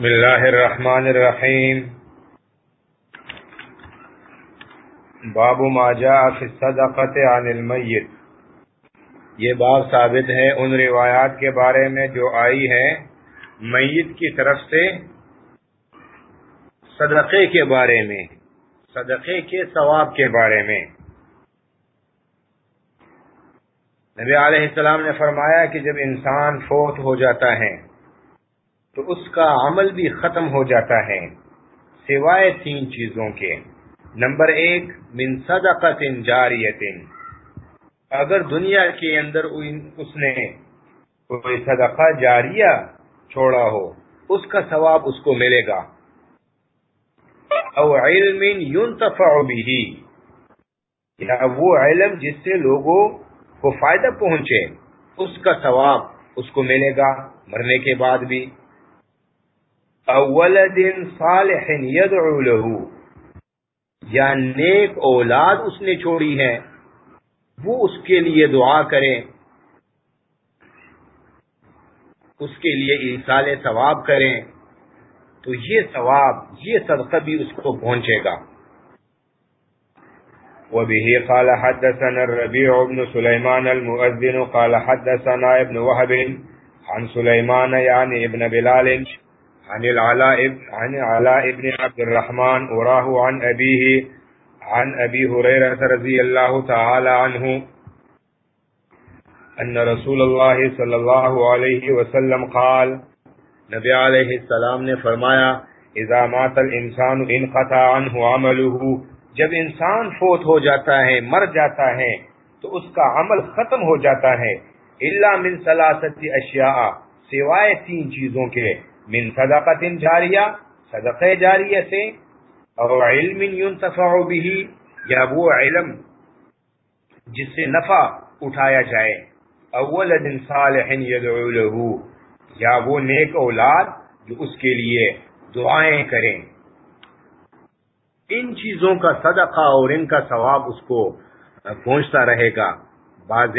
بسم اللہ الرحمن الرحیم۔ باب ما جاء فی الصدقت عن المیت۔ یہ باب ثابت ہے ان روایات کے بارے میں جو آئی ہے میت کی طرف سے صدقے کے بارے میں، صدقے کے ثواب کے بارے میں۔ نبی علیہ السلام نے فرمایا کہ جب انسان فوت ہو جاتا ہے تو اس کا عمل بھی ختم ہو جاتا ہے، سوائے تین چیزوں کے۔ نمبر ایک، من صدقت جاریت اگر دنیا کے اندر اس نے کوئی صدقہ جاریہ چھوڑا ہو، اس کا ثواب اس کو ملے گا۔ او علم ينتفع به یا وہ علم جس سے لوگوں کو فائدہ پہنچے، اس کا ثواب اس کو ملے گا۔ مرنے کے بعد بھی اولد صالح يدعو له. یا نیک اولاد اس نے چھوڑی ہے، وہ اس کے لیے دعا کرے۔ اس کے لیے ایسال ثواب کریں تو یہ ثواب، یہ صدقہ بھی اس کو پہنچے گا۔ وبه قال حدثنا الربيع بن سليمان المؤذن قال حدثنا ابن وهب عن سليمان يعني ابن بلال عن العلاء عن علاء ابن عبد الرحمن وراه عن أبيه عن أبي هريرة رضي الله تعالى عنه أن رسول الله صلى الله عليه وسلم قال، نبی علیہ السلام نے فرمایا، اذا مات الانسان انقطع عنه عمله جب انسان فوت ہو جاتا ہے، مر جاتا ہے، تو اس کا عمل ختم ہو جاتا ہے۔ الا من ثلاثه اشیاء، سوائے تین چیزوں کے۔ من صدقت جاریہ صدقہ جاریہ سے اور علم ينتفع به، یا وہ علم جس سے نفع اٹھایا جائے اول دن صالح يدعو له، یا وہ نیک اولاد جو اس کے لیے دعائیں کریں۔ ان چیزوں کا صدقہ اور ان کا ثواب اس کو پہنچتا رہے گا۔ بعض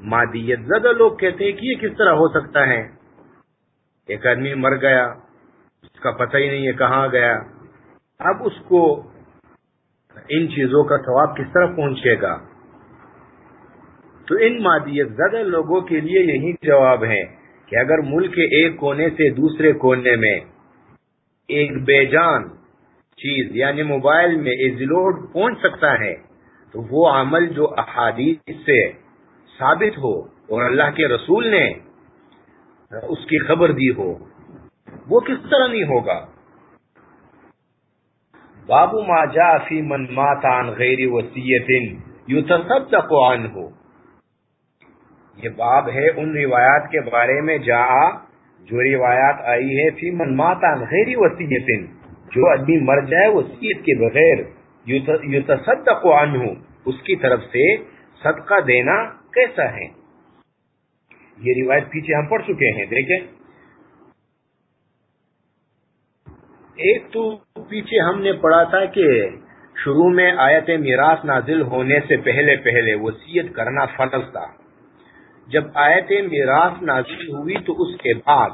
مادیت زدہ لوگ کہتے ہیں کہ یہ کس طرح ہو سکتا ہے؟ ایک آدمی مر گیا، اس کا پتہ ہی نہیں ہے کہاں گیا۔ اب اس کو ان چیزوں کا ثواب کس طرح پہنچے گا؟ تو ان مادیت زدہ لوگوں کے لیے یہی جواب ہے کہ اگر ملک کے ایک کونے سے دوسرے کونے میں ایک بے جان چیز یعنی موبائل میں ایزلوڈ پہنچ سکتا ہے، تو وہ عمل جو احادیث سے ثابت ہو اور اللہ کے رسول نے اس کی خبر دی ہو۔ وہ کس طرح نہیں ہوگا؟ بابو ما جا فی من ماتان غیر وسیعت یتصدق عنہ۔ یہ باب ہے ان روایات کے بارے میں جا جو روایات آئی ہے فی من ماتان غیر وسیعت جو آدمی مر جائے وسیعت کے بغیر۔ یتصدق عنہ، اس کی طرف سے صدقہ دینا کیسا ہے؟ یہ روایت پیچھے ہم پڑھ چکے ہیں، دیکھیں۔ ایک تو پیچھے ہم نے پڑھا تھا کہ شروع میں آیت میراث نازل ہونے سے پہلے پہلے وسیعت کرنا فرض تھا۔ جب آیت میراث نازل ہوئی تو اس کے بعد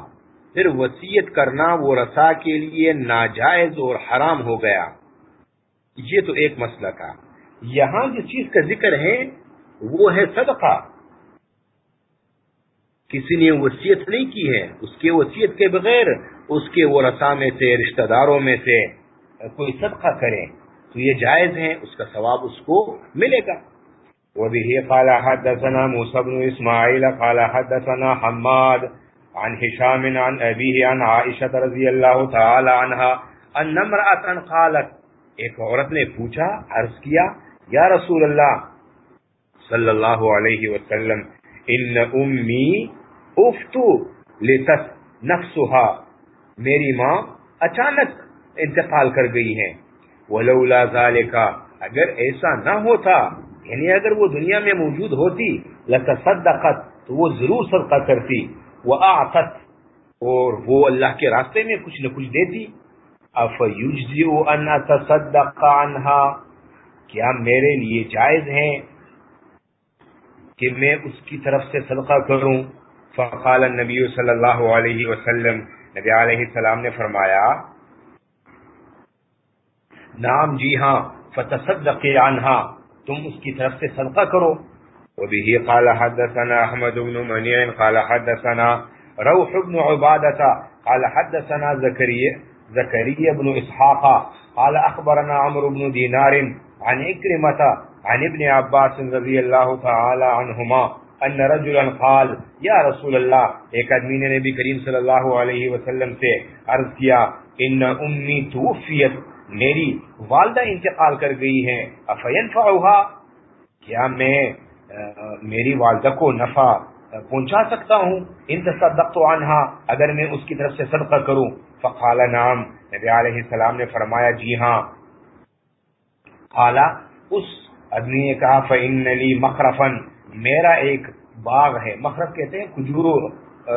پھر وسیعت کرنا وہ رسا کے لیے ناجائز اور حرام ہو گیا۔ یہ تو ایک مسئلہ تھا۔ یہاں جس چیز کا ذکر ہے وہ ہے صدقہ۔ کسی نے وصیت نہیں کی ہے، اس کے وصیت کے بغیر اس کے وہ رسا میں سے، رشتہ داروں میں سے کوئی صدقہ کرے تو یہ جائز ہے، اس کا ثواب اس کو ملے گا۔ وبه قال حدثنا موسى بن اسماعيل قال حدثنا حماد عن هشام عن ابيه عن عائشه رضي الله تعالى عنها ان امراه قالت، ایک عورت نے پوچھا، عرض کیا، یا رسول اللہ صلی اللہ علیہ وسلم، ان امی افتو لتس نفسها میری ماں اچانک انتقال کر گئی ہیں۔ ولولا ذالک اگر ایسا نہ ہوتا یعنی اگر وہ دنیا میں موجود ہوتی، لتصدقت، تو وہ ضرور صدقہ کرتی۔ وہ اور وہ اللہ کے راستے میں کچھ نہ کچھ دیتی۔ افیجزئ ان اتصدق عنها کیا میرے لیے جائز ہے کہ میں اس کی طرف سے صدقہ کروں؟ فقال النبی صلی اللہ علیہ وسلم، نبی علیہ السلام نے فرمایا نام جی ہاں فتصدق عنها تم اس کی طرف سے صدقہ کرو۔ وبه قال حدثنا احمد بن منيع قال حدثنا روح بن عبادة قال حدثنا زكريا زكريا بن اسحاق، قال اخبرنا عمرو بن دينار عن اكرمه عن ابن عباس رضي الله تعالى عنهما ان رجلا قال یا رسول اللہ ایک آدمی نے نبی کریم صلی اللہ علیہ وسلم سے عرض کیا ان امی توفیت میری والدہ انتقال کر گئی ہیں کیا میں میری والدہ کو نفع پہنچا سکتا ہوں؟ ان تصدقت عنہا، اگر میں اس کی طرف سے صدقہ کروں. فقال نام نبی علیہ السلام نے فرمایا جی ہاں. قالا اس آدمی نے کہا، فإن لی مخرفن میرا ایک باغ ہے مخرف کہتے ہیں کجورو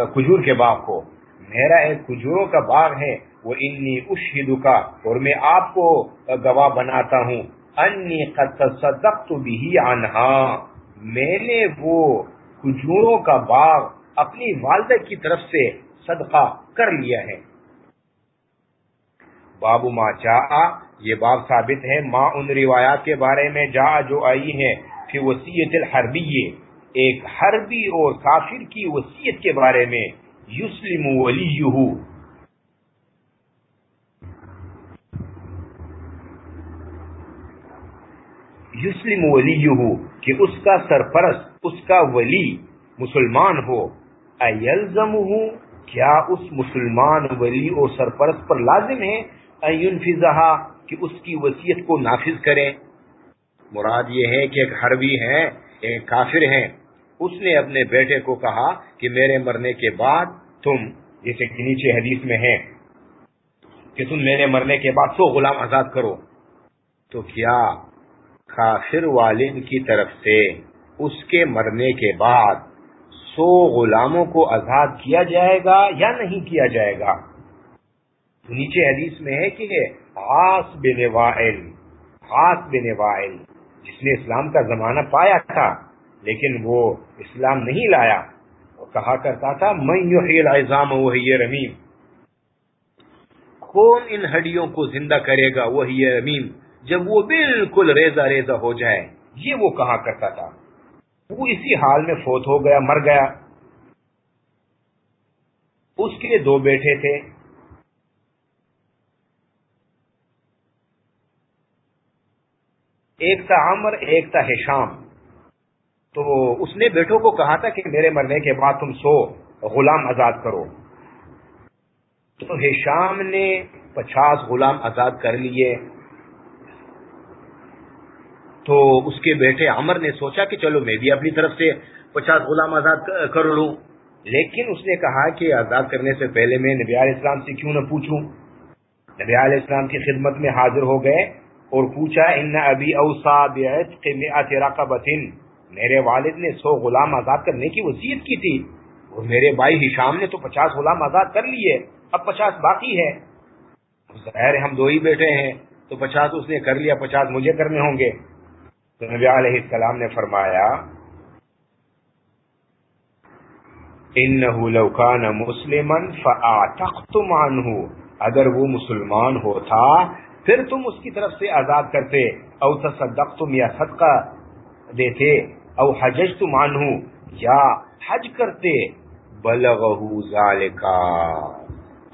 کجور کے باغ کو۔ میرا ایک کجوروں کا باغ ہے، وہ انی اشہدو کا اور میں آپ کو گواہ بناتا ہوں۔ انی قد تصدقت بھی عنہا۔ میں نے وہ کھجوروں کا باغ اپنی والدہ کی طرف سے صدقہ کر لیا ہے۔ بابو ماں جا یہ باب ثابت ہے۔ ماں ان روایات کے بارے میں جا جو آئی ہے کہ وسیعت الحربی، ایک حربی اور کافر کی وسیعت کے بارے میں یسلم ولیہ یسلم ولیہ کہ اس کا سرپرست، اس کا ولی مسلمان ہو۔ ایلزم ہوں کیا اس مسلمان ولی اور سرپرست پر لازم ہے؟ فضا کہ اس کی وصیت کو نافذ کریں۔ مراد یہ ہے کہ ایک حربی ہیں، ایک کافر ہیں۔ اس نے اپنے بیٹے کو کہا کہ میرے مرنے کے بعد تم جیسے کہ نیچے حدیث میں ہے کہ تم میرے مرنے کے بعد سو غلام آزاد کرو۔ تو کیا کافر والد کی طرف سے اس کے مرنے کے بعد سو غلاموں کو آزاد کیا جائے گا یا نہیں کیا جائے گا؟ نیچے حدیث میں ہے کہ خاص بن وائل خاص بن وائل جس نے اسلام کا زمانہ پایا تھا، لیکن وہ اسلام نہیں لایا۔ وہ کہا کرتا تھا میں الزام وہی رمیم کون ان ہڈیوں کو زندہ کرے گا وہی رمیم؟ جب وہ بالکل ریزہ ریزہ ہو جائے۔ یہ وہ کہا کرتا تھا۔ وہ اسی حال میں فوت ہو گیا، مر گیا۔ اس کے دو بیٹے تھے۔ ایک تھا عمر، ایک تھا ہشام تو اس نے بیٹوں کو کہا تھا کہ میرے مرنے کے بعد تم سو، غلام آزاد کرو۔ تو ہشام نے پچاس غلام آزاد کر لیے۔ تو اس کے بیٹے عمر نے سوچا کہ چلو میں بھی اپنی طرف سے پچاس غلام آزاد کر لوں۔ لیکن اس نے کہا کہ آزاد کرنے سے پہلے میں نبی علیہ السلام سے کیوں نہ پوچھوں؟ نبی علیہ السلام کی خدمت میں حاضر ہو گئے۔ اور پوچھا ان ابھی اوسا میرے والد نے سو غلام آزاد کرنے کی وصیت کی تھی اور میرے بھائی ہشام نے تو پچاس غلام آزاد کر لیے، اب پچاس باقی ہے۔ ظاہر ہم دو ہی بیٹھے ہیں، تو پچاس اس نے کر لیا، پچاس مجھے کرنے ہوں گے۔ تو نبی علیہ السلام نے فرمایا انہو لو کان مسلما فاعتقتم اگر وہ مسلمان ہوتا پھر تم اس کی طرف سے آزاد کرتے، او تصدقتم یا صدقہ دیتے، او حججتم عنہ، یا حج کرتے، بلغہو ذالکا۔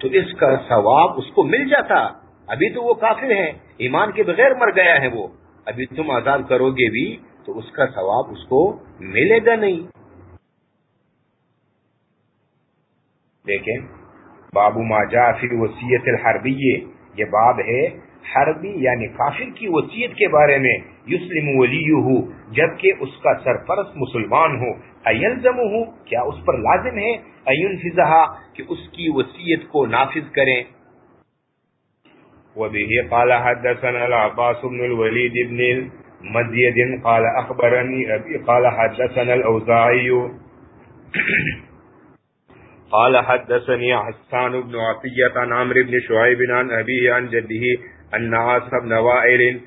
تو اس کا ثواب اس کو مل جاتا۔ ابھی تو وہ کافر ہیں، ایمان کے بغیر مر گیا ہے وہ۔ ابھی تم آزاد کرو گے بھی، تو اس کا ثواب اس کو ملے گا نہیں۔ دیکھیں بابو ما جا فی وسیعت الحربی یہ باب ہے حربی یعنی کافر کی وصیت کے بارے میں یسلم ولی ہو جبکہ اس کا سرپرست مسلمان ہو۔ ایلزم ہو کیا اس پر لازم ہے؟ این فضا کہ اس کی وصیت کو نافذ کریں۔ وبه قال حدثنا العباس بن الوليد بن المزيد قال أخبرني أبي قال حدثنا الأوزاعي قال حدثني حسان بن عطية عن عمرو بن شعيب عن أبيه عن جده أن عاص بن وائل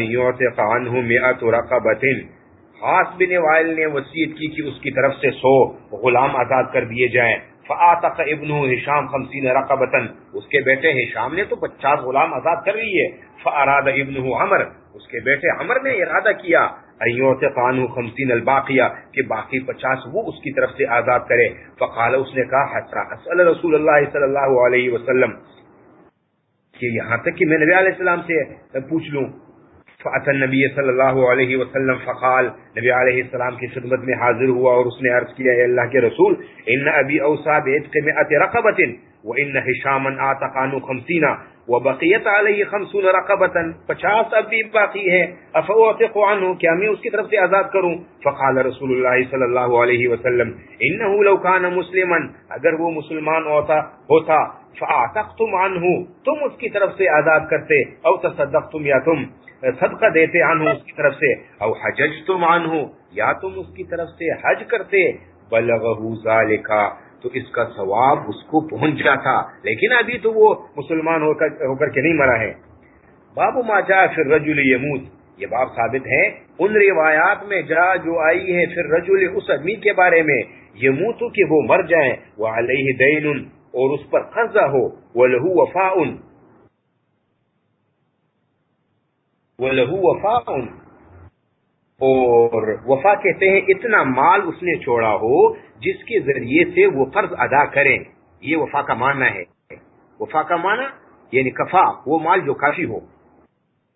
يعتق عنه مئة رقبة. خاص بن وائل نے وصیت کی کہ اس کی طرف سے سو غلام آزاد کر دیے جائیں. فآتق ابن ہشام خمسین رقبتا. اس کے بیٹے ہشام نے تو پچاس غلام آزاد کر لیے. فاراد ابن عمر. اس کے بیٹے عمر نے ارادہ کیا ایوتقانو خمسین الباقیہ کہ باقی پچاس وہ اس کی طرف سے آزاد کرے. فقال اس نے کہا حتی اسأل رسول اللہ صلی اللہ علیہ وسلم. کہ یہاں تک کہ میں نبی علیہ السلام سے پوچھ لوں۔ فأتى النبي صلی اللہ علیہ وسلم فقال، نبی علیہ السلام کی خدمت میں حاضر ہوا اور اس نے عرض کیا، اے اللہ کے رسول، ان ابی اوصى بعتق مئة رقبة وان هشاما اعتقانو خمسین وبقیت علیہ خمسون رقبتا پچاس اب بھی باقی ہے افواتق عنہ کیا میں اس کی طرف سے آزاد کروں؟ فقال رسول اللہ صلی اللہ علیہ وسلم، انہو لو کان مسلما، اگر وہ مسلمان ہوتا ہوتا فاعتقتم عنہ تم اس کی طرف سے آزاد کرتے او تصدقتم یا تم صدقہ دیتے عنہ اس کی طرف سے او حججتم عنہ یا تم اس کی طرف سے حج کرتے بلغہو ذالکا تو اس کا ثواب اس کو پہنچ گیا تھا لیکن ابھی تو وہ مسلمان ہو کر ہو کر کے نہیں مرا ہے۔ باب ما جا پھر رجل یموت، یہ باب ثابت ہے۔ ان روایات میں جا جو آئی ہے پھر رجل اس آدمی کے بارے میں یموت کہ وہ مر جائیں وہ علیہ دین اور اس پر قرضہ ہو وہ لہو وفا وہ لہو وفا اور وفا کہتے ہیں، اتنا مال اس نے چھوڑا ہو جس کے ذریعے سے وہ قرض ادا کریں۔ یہ وفا کا معنی ہے۔ وفا کا معنی یعنی کفا، وہ مال جو کافی ہو۔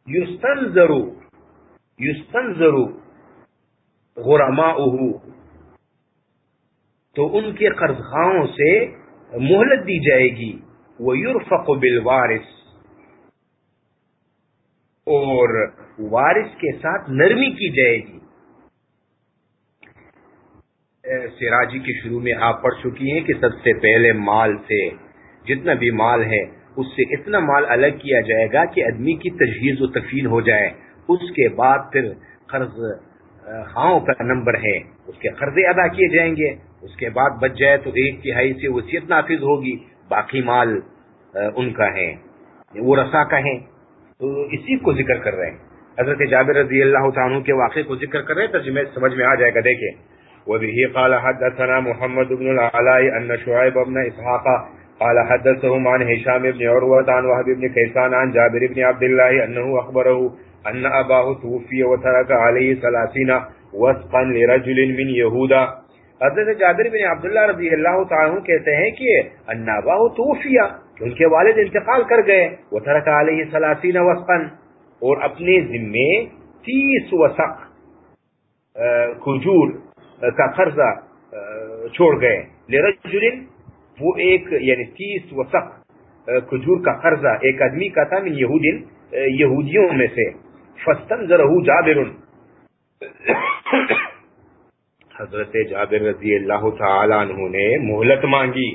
یوستن ضرور یوستن ضرور غرما تو ان کے قرض خواہوں سے مہلت دی جائے گی۔ وہ یورفق بالوارث۔ اور وارث کے ساتھ نرمی کی جائے گی۔ سراجی کے شروع میں آپ پڑھ چکی ہیں کہ سب سے پہلے مال سے، جتنا بھی مال ہے، اس سے اتنا مال الگ کیا جائے گا کہ آدمی کی تجہیز و تفیل ہو جائے۔ اس کے بعد پھر قرض خاؤں کا نمبر ہے۔ اس کے قرضے ادا کیے جائیں گے۔ اس کے بعد بچ جائے تو ایک تہائی سے وصیت نافذ ہوگی، باقی مال ان کا ہے یعنی وہ رسا کا ہے۔ تو اسی کو ذکر کر رہے ہیں۔ حضرت جابر رضی اللہ تعالیٰ کے واقعے کو ذکر کر رہے ہیں ترجمے سمجھ میں آ جائے گا دیکھیں وبه قال حدثنا محمد بن العلاء أن شعيب بن إسحاق قال حدثهم عن هشام بن عروة عن وهب بن كيسان عن جابر بن عبد الله أنه أخبره أن أباه توفي وترك عليه ثلاثين وسقا لرجل من يهودا حضرت جابر بن عبداللہ رضی اللہ تعالیٰ کہتے ہیں کہ انابا توفیا کہ ان کے والد انتقال کر گئے وہ ترک علیہ سلاسین وسقن اور اپنے ذمے تیس وسق کھجور کا قرضہ چھوڑ گئے۔ لرجل وہ ایک یعنی تیس وسق کھجور کا قرضہ ایک آدمی کا تھا، من یہودین یہودیوں میں سے۔ فستن فستنظرہ جابر حضرت جابر رضی اللہ تعالی عنہ نے مہلت مانگی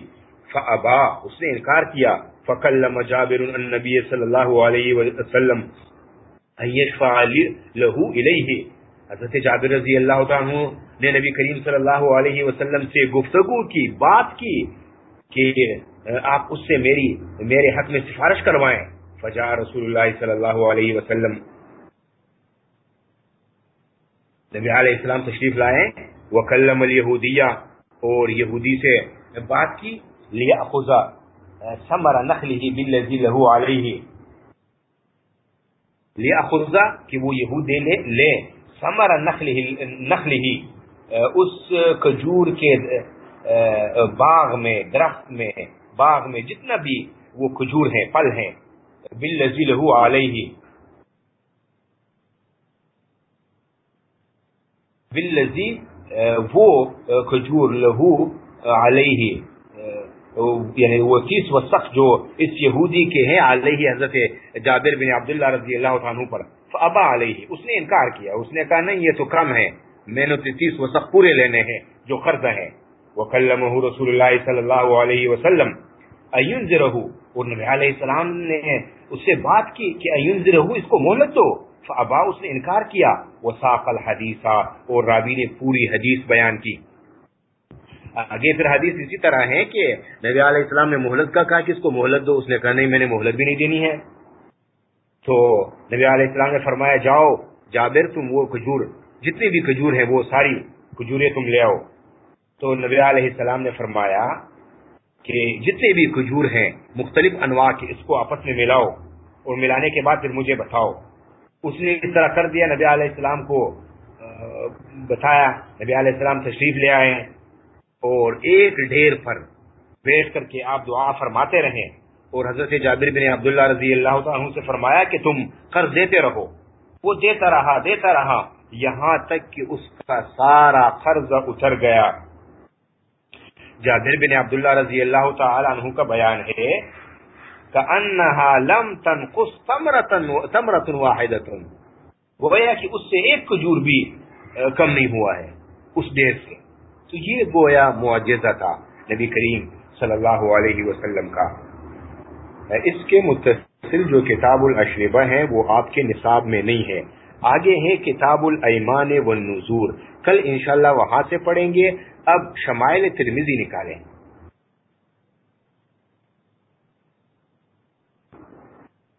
فابا اس نے انکار کیا، فکلم جابر النبی صلی اللہ علیہ وسلم، ان له الیہ۔ حضرت جابر رضی اللہ عنہ نے نبی کریم صلی اللہ علیہ وسلم سے گفتگو کی، بات کی کہ آپ اس سے میری میرے حق میں سفارش کروائیں۔ فجا رسول اللہ صلی اللہ علیہ وسلم۔ نبی علیہ السلام تشریف لائے۔ وکلم الیہودیہ، اور یہودی سے بات کی لیا خزا سمر نخلی بالذی له علیہ۔ لیا خزا کہ وہ یہودی لے سمر نخل ہی اس کجور کے باغ میں، درخت میں، باغ میں جتنا بھی وہ کھجور ہیں پل ہیں بل لذی لہو علیہ۔ بل وہ کھجور لہو علیہ یعنی وہ تیس و سخت جو اس یہودی کے ہیں، علیہ حضرت جابر بن عبداللہ رضی اللہ عنہ پر۔ فابا علیہ اس نے انکار کیا، اس نے کہا، نہیں، یہ تو کم ہے، میں نے تیس وسق پورے لینے ہیں، جو قرض ہیں۔ وکلمہ رسول اللہ صلی اللہ علیہ وسلم۔ اینذرہ اور نبی علیہ السلام نے اس سے بات کی کہ اینذرہ اس کو مہلت دو۔ فابا اس نے انکار کیا، وساق الحدیث، اور راوی نے پوری حدیث بیان کی۔ آگے پھر حدیث اسی طرح ہے کہ نبی علیہ السلام نے مہلت کا کہا کہ اس کو مہلت دو، اس نے کہا نہیں، میں نے مہلت بھی نہیں دینی ہے۔ تو نبی علیہ السلام نے فرمایا، جاؤ، جابر، تم وہ کھجور، جتنی بھی کھجور ہے وہ ساری کھجوریں تم لے آؤ۔ تو نبی علیہ السلام نے فرمایا کہ جتنے بھی کھجور ہیں، مختلف انواع کے، اس کو آپس میں ملاؤ اور ملانے کے بعد پھر مجھے بتاؤ۔ اس نے اس طرح کر دیا، نبی علیہ السلام کو بتایا، نبی علیہ السلام تشریف لے آئے۔ اور ایک ڈھیر پر بیٹھ کر کے آپ دعا فرماتے رہے۔ اور حضرت جابر بن عبداللہ رضی اللہ عنہ سے فرمایا کہ تم قرض دیتے رہو۔ وہ دیتا رہا دیتا رہا۔ یہاں تک کہ اس کا سارا قرض اتر گیا۔ جابر بن عبداللہ رضی اللہ تعالی عنہ کا بیان ہے لم تنقص تمرتن واحدتن۔ گویا کہ اس سے ایک کجور بھی کم نہیں ہوا ہے اس دیر سے۔ تو یہ گویا معجزہ تھا نبی کریم صلی اللہ علیہ وسلم کا۔ اس کے متصل جو کتاب الاشربہ ہیں، وہ آپ کے نصاب میں نہیں ہے۔ آگے ہے کتاب الایمان والنزور کل انشاءاللہ وہاں سے پڑھیں گے۔ اب شمائل ترمیزی نکالیں۔